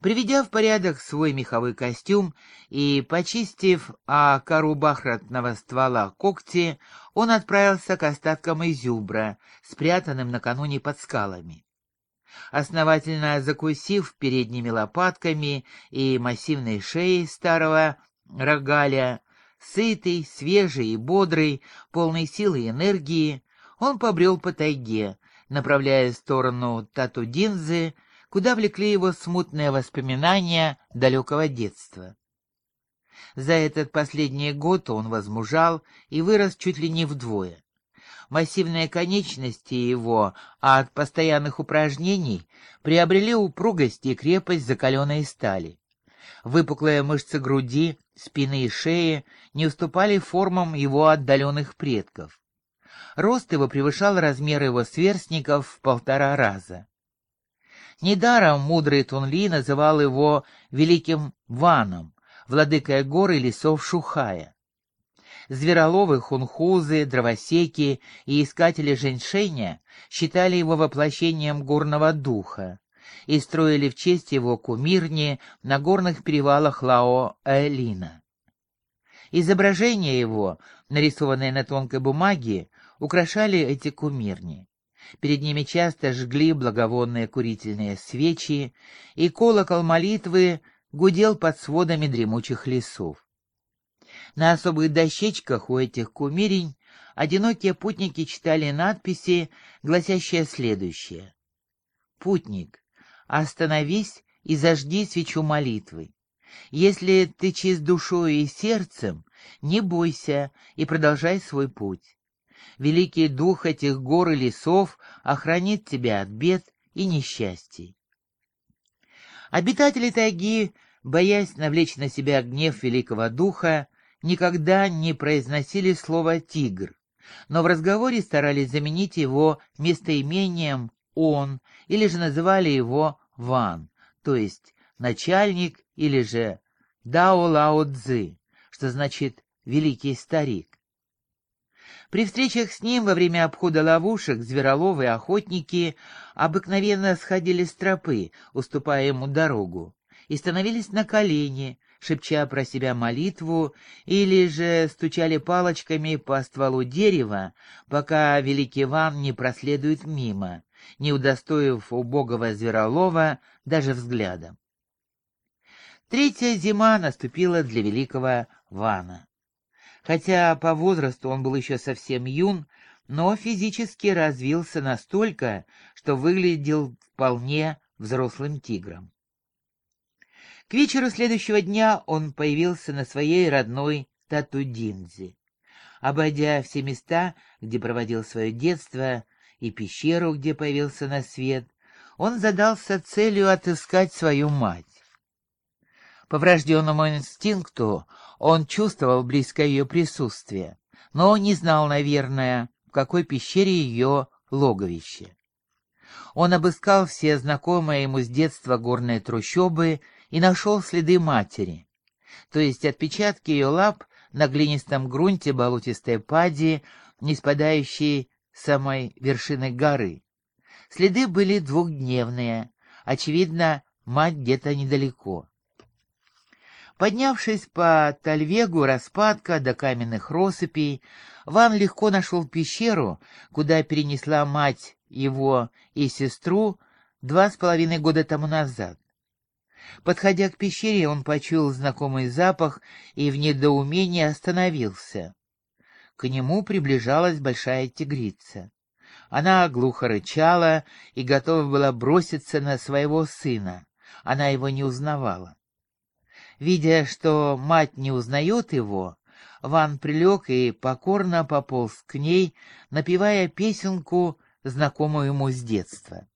Приведя в порядок свой меховой костюм и почистив о кору бахратного ствола когти, он отправился к остаткам изюбра, спрятанным накануне под скалами. Основательно закусив передними лопатками и массивной шеей старого рогаля, сытый, свежий и бодрый, полный силы и энергии, он побрел по тайге, направляясь в сторону Татудинзы, куда влекли его смутные воспоминания далекого детства. За этот последний год он возмужал и вырос чуть ли не вдвое. Массивные конечности его от постоянных упражнений приобрели упругость и крепость закаленной стали. Выпуклые мышцы груди, спины и шеи не уступали формам его отдаленных предков. Рост его превышал размеры его сверстников в полтора раза. Недаром мудрый Тунли называл его великим Ваном, владыкой гор и лесов Шухая. Звероловы, хунхузы, дровосеки и искатели женьшеня считали его воплощением горного духа и строили в честь его кумирни на горных перевалах Лао-Элина. Изображения его, нарисованные на тонкой бумаге, украшали эти кумирни. Перед ними часто жгли благовонные курительные свечи, и колокол молитвы гудел под сводами дремучих лесов. На особых дощечках у этих кумирень одинокие путники читали надписи, гласящие следующее. «Путник, остановись и зажги свечу молитвы. Если ты чист душою и сердцем, не бойся и продолжай свой путь. Великий дух этих гор и лесов охранит тебя от бед и несчастий. Обитатели тайги, боясь навлечь на себя гнев великого духа, никогда не произносили слово «тигр», но в разговоре старались заменить его местоимением «он» или же называли его «ван», то есть начальник или же «дао лао цзы», что значит «великий старик». При встречах с ним во время обхода ловушек звероловы и охотники обыкновенно сходили с тропы, уступая ему дорогу, и становились на колени, шепча про себя молитву, или же стучали палочками по стволу дерева, пока великий Иван не проследует мимо, не удостоив убогого зверолова даже взглядом. Третья зима наступила для великого Вана. Хотя по возрасту он был еще совсем юн, но физически развился настолько, что выглядел вполне взрослым тигром. К вечеру следующего дня он появился на своей родной Татудинзе. Обойдя все места, где проводил свое детство, и пещеру, где появился на свет, он задался целью отыскать свою мать. По врожденному инстинкту он чувствовал близкое ее присутствие, но не знал, наверное, в какой пещере ее логовище. Он обыскал все знакомые ему с детства горные трущобы и нашел следы матери, то есть отпечатки ее лап на глинистом грунте болотистой пади, не спадающей с самой вершины горы. Следы были двухдневные, очевидно, мать где-то недалеко. Поднявшись по Тальвегу распадка до каменных россыпей, Ван легко нашел пещеру, куда перенесла мать его и сестру два с половиной года тому назад. Подходя к пещере, он почуял знакомый запах и в недоумении остановился. К нему приближалась большая тигрица. Она глухо рычала и готова была броситься на своего сына. Она его не узнавала. Видя, что мать не узнает его, Ван прилег и покорно пополз к ней, напевая песенку, знакомую ему с детства.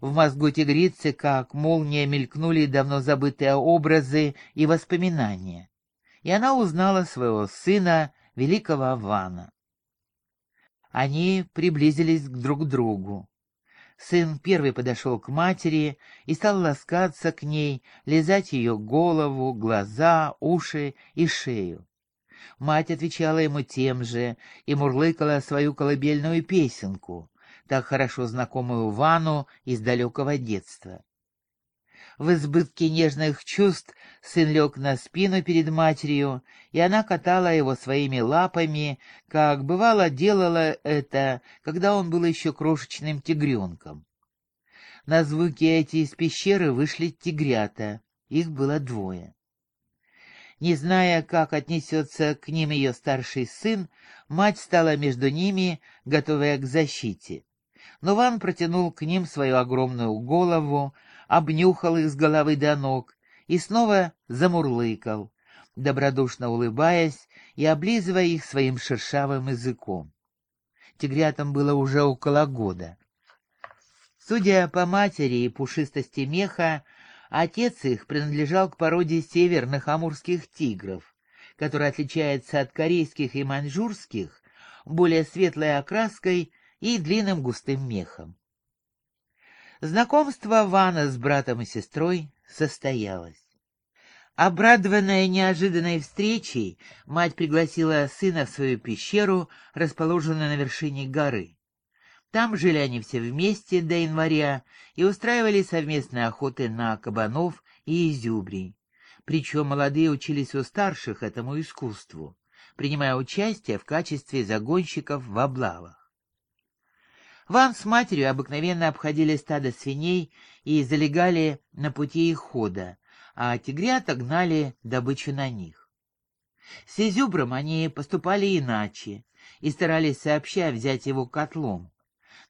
В мозгу тигрицы, как молния, мелькнули давно забытые образы и воспоминания, и она узнала своего сына, великого Вана. Они приблизились друг к другу. Сын первый подошел к матери и стал ласкаться к ней, лизать ее голову, глаза, уши и шею. Мать отвечала ему тем же и мурлыкала свою колыбельную песенку, так хорошо знакомую Вану из далекого детства. В избытке нежных чувств сын лег на спину перед матерью, и она катала его своими лапами, как бывало делала это, когда он был еще крошечным тигренком. На звуки эти из пещеры вышли тигрята, их было двое. Не зная, как отнесется к ним ее старший сын, мать стала между ними, готовая к защите. Но Ван протянул к ним свою огромную голову, обнюхал их с головы до ног и снова замурлыкал, добродушно улыбаясь и облизывая их своим шершавым языком. Тигрятам было уже около года. Судя по матери и пушистости меха, отец их принадлежал к породе северных амурских тигров, которая отличается от корейских и маньчжурских более светлой окраской и длинным густым мехом. Знакомство Вана с братом и сестрой состоялось. Обрадованная неожиданной встречей, мать пригласила сына в свою пещеру, расположенную на вершине горы. Там жили они все вместе до января и устраивали совместные охоты на кабанов и изюбрей. Причем молодые учились у старших этому искусству, принимая участие в качестве загонщиков в облавах. Ван с матерью обыкновенно обходили стадо свиней и залегали на пути их хода, а тигрята гнали добычу на них. С изюбром они поступали иначе и старались сообща взять его котлом,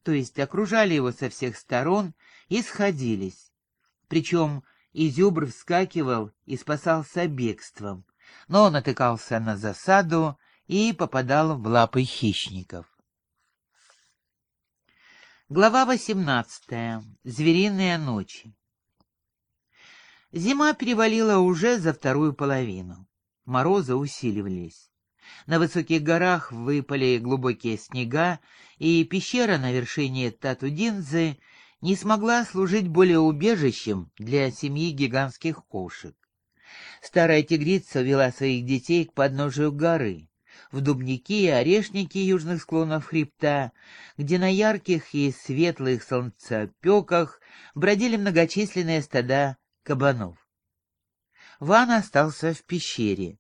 то есть окружали его со всех сторон и сходились. Причем изюбр вскакивал и спасался бегством, но он натыкался на засаду и попадал в лапы хищников. Глава 18. Звериные ночи. Зима перевалила уже за вторую половину. Морозы усиливались. На высоких горах выпали глубокие снега, и пещера на вершине Татудинзы не смогла служить более убежищем для семьи гигантских кошек. Старая тигрица вела своих детей к подножию горы в дубники и орешники южных склонов хребта, где на ярких и светлых солнцепеках бродили многочисленные стада кабанов. Ван остался в пещере.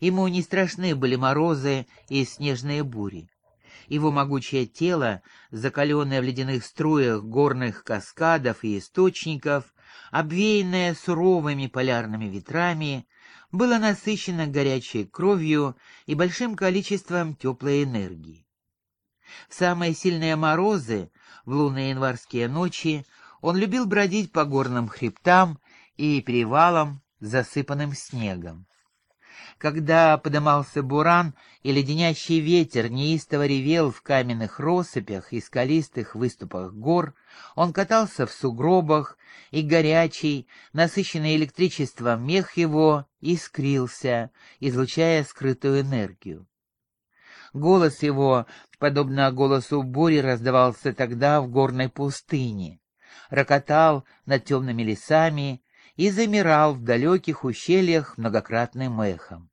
Ему не страшны были морозы и снежные бури. Его могучее тело, закаленное в ледяных струях горных каскадов и источников, обвеянное суровыми полярными январями, было насыщено горячей кровью и большим количеством теплой энергии. В самые сильные морозы, в лунные январские ночи, он любил бродить по горным хребтам и перевалам, засыпанным снегом. Когда подымался буран, и леденящий ветер неистово ревел в каменных россыпях и скалистых выступах гор, он катался в сугробах, и горячий, насыщенный электричеством мех его искрился, излучая скрытую энергию. Голос его, подобно голосу бури, раздавался тогда в горной пустыне, рокотал над темными лесами, и замирал в далеких ущельях многократным эхом.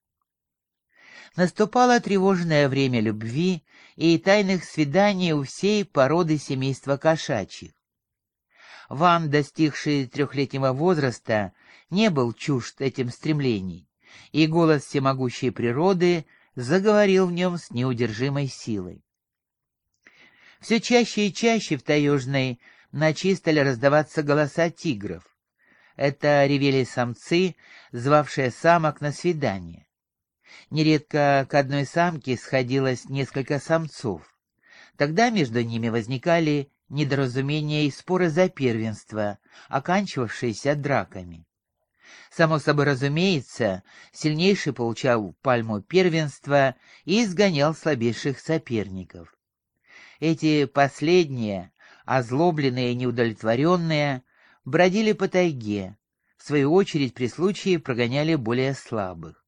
Наступало тревожное время любви и тайных свиданий у всей породы семейства кошачьих. Ван, достигший трехлетнего возраста, не был чужд этим стремлений, и голос всемогущей природы заговорил в нем с неудержимой силой. Все чаще и чаще в таежной ночи стали раздаваться голоса тигров. Это ревели самцы, звавшие самок на свидание. Нередко к одной самке сходилось несколько самцов. Тогда между ними возникали недоразумения и споры за первенство, оканчивавшиеся драками. Само собой разумеется, сильнейший получал пальму первенства и изгонял слабейших соперников. Эти последние, озлобленные и неудовлетворенные, бродили по тайге, в свою очередь при случае прогоняли более слабых.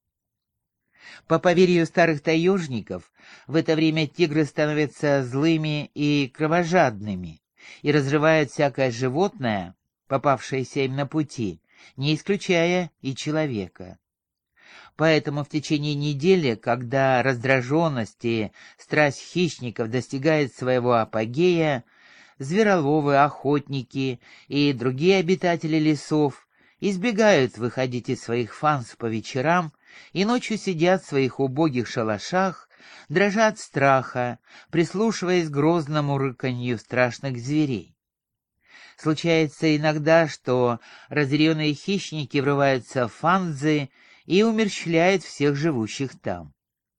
По поверью старых таежников, в это время тигры становятся злыми и кровожадными и разрывают всякое животное, попавшееся им на пути, не исключая и человека. Поэтому в течение недели, когда раздраженность и страсть хищников достигает своего апогея, звероловы, охотники и другие обитатели лесов избегают выходить из своих фанс по вечерам и ночью сидят в своих убогих шалашах, дрожа от страха, прислушиваясь к грозному рыканью страшных зверей. Случается иногда, что разъяренные хищники врываются в фанзы и умерщвляют всех живущих там.